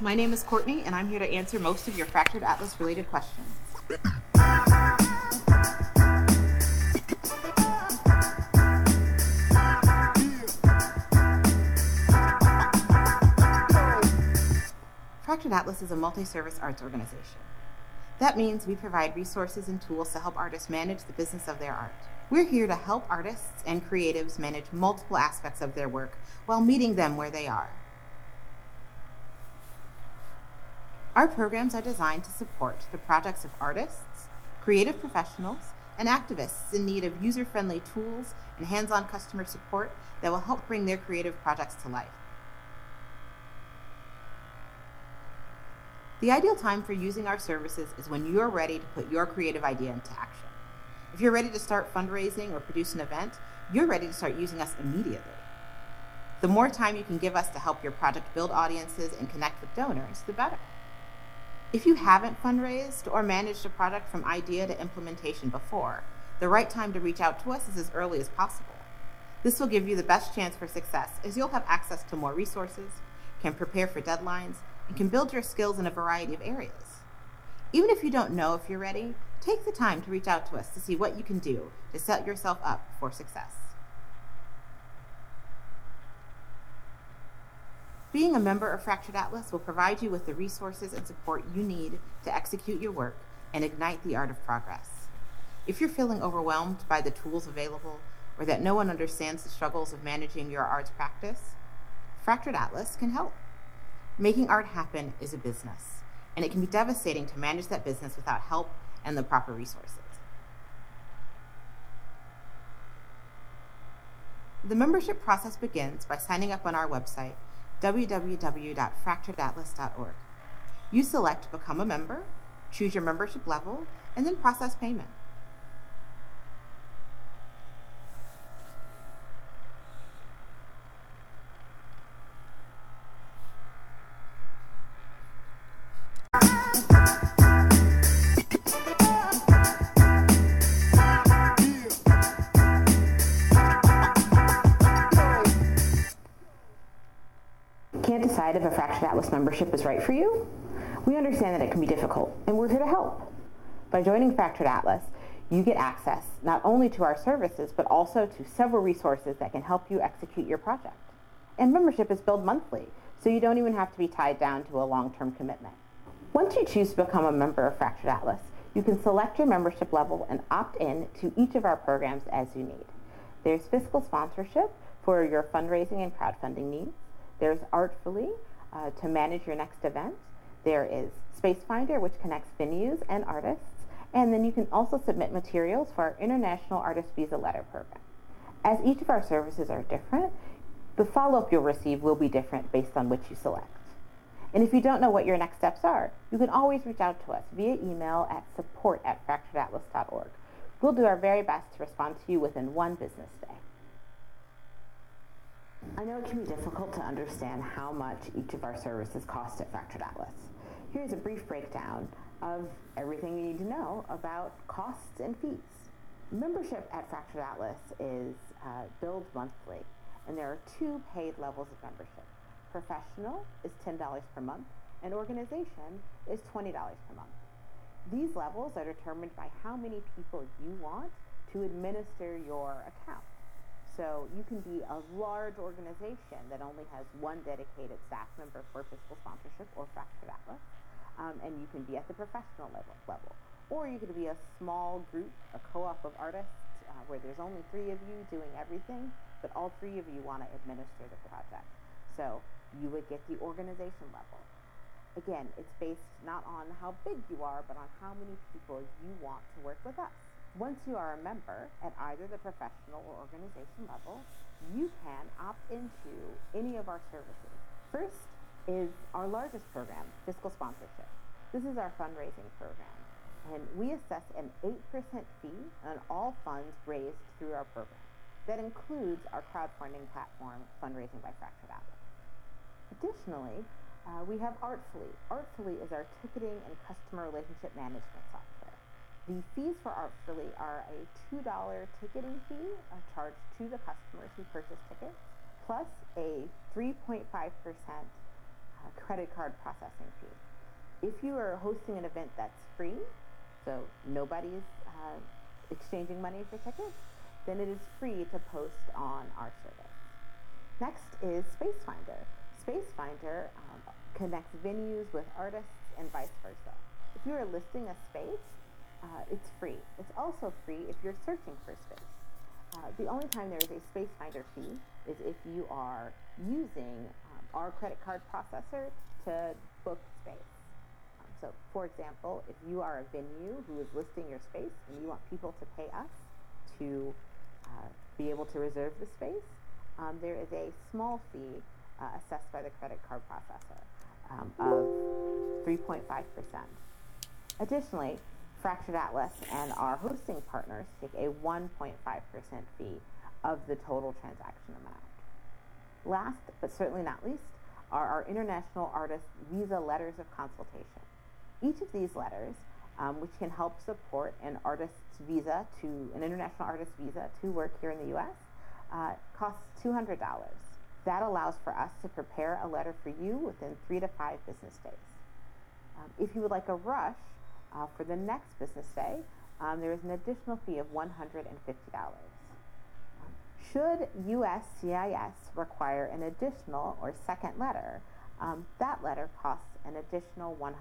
My name is Courtney, and I'm here to answer most of your Fractured Atlas related questions. Fractured Atlas is a multi service arts organization. That means we provide resources and tools to help artists manage the business of their art. We're here to help artists and creatives manage multiple aspects of their work while meeting them where they are. Our programs are designed to support the projects of artists, creative professionals, and activists in need of user friendly tools and hands on customer support that will help bring their creative projects to life. The ideal time for using our services is when you're ready to put your creative idea into action. If you're ready to start fundraising or produce an event, you're ready to start using us immediately. The more time you can give us to help your project build audiences and connect with donors, the better. If you haven't fundraised or managed a product from idea to implementation before, the right time to reach out to us is as early as possible. This will give you the best chance for success as you'll have access to more resources, can prepare for deadlines, and can build your skills in a variety of areas. Even if you don't know if you're ready, take the time to reach out to us to see what you can do to set yourself up for success. Being a member of Fractured Atlas will provide you with the resources and support you need to execute your work and ignite the art of progress. If you're feeling overwhelmed by the tools available or that no one understands the struggles of managing your arts practice, Fractured Atlas can help. Making art happen is a business, and it can be devastating to manage that business without help and the proper resources. The membership process begins by signing up on our website, www.fracturedatlas.org. You select Become a Member, choose your membership level, and then process payment. Decide if a Fractured Atlas membership is right for you? We understand that it can be difficult, and we're here to help. By joining Fractured Atlas, you get access not only to our services, but also to several resources that can help you execute your project. And membership is billed monthly, so you don't even have to be tied down to a long-term commitment. Once you choose to become a member of Fractured Atlas, you can select your membership level and opt in to each of our programs as you need. There's fiscal sponsorship for your fundraising and crowdfunding needs. There's Artfully uh, to manage your next event. There is Space Finder, which connects venues and artists. And then you can also submit materials for our International Artist Visa Letter Program. As each of our services are different, the follow-up you'll receive will be different based on which you select. And if you don't know what your next steps are, you can always reach out to us via email at support at fracturedatlas.org. We'll do our very best to respond to you within one business day. I know it can be difficult to understand how much each of our services cost at Fractured Atlas. Here's a brief breakdown of everything you need to know about costs and fees. Membership at Fractured Atlas is uh, billed monthly, and there are two paid levels of membership. Professional is $10 per month, and organization is $20 per month. These levels are determined by how many people you want to administer your account. So you can be a large organization that only has one dedicated staff member for fiscal sponsorship or Fractured Atlas, um, and you can be at the professional level, level. Or you could be a small group, a co-op of artists, uh, where there's only three of you doing everything, but all three of you want to administer the project. So you would get the organization level. Again, it's based not on how big you are, but on how many people you want to work with us. Once you are a member at either the professional or organization level, you can opt into any of our services. First is our largest program, fiscal sponsorship. This is our fundraising program, and we assess an 8% fee on all funds raised through our program. That includes our crowdfunding platform, Fundraising by Fractured Atlas. Additionally, uh, we have Artfully. Artfully is our ticketing and customer relationship management software. The fees for Artfully are a $2 ticketing fee charged to the customers who purchase tickets, plus a 3.5% uh, uh, credit card processing fee. If you are hosting an event that's free, so nobody's uh, exchanging money for tickets, then it is free to post on our service. Next is SpaceFinder. SpaceFinder um, connects venues with artists and vice versa. If you are listing a space, uh, it's free. It's also free if you're searching for space. Uh, the only time there is a space finder fee is if you are using um, our credit card processor to book space. Um, so, for example, if you are a venue who is listing your space and you want people to pay us to uh, be able to reserve the space, um, there is a small fee uh, assessed by the credit card processor um, of 3.5%. Additionally, Fractured Atlas and our hosting partners take a 1.5% fee of the total transaction amount. Last, but certainly not least, are our international artist visa letters of consultation. Each of these letters, um, which can help support an artist's visa to an international artist visa to work here in the U.S., uh, costs $200. That allows for us to prepare a letter for you within three to five business days. Um, if you would like a rush uh, for the next business day, um, there is an additional fee of $150. Should USCIS require an additional or second letter, um, that letter costs an additional $100.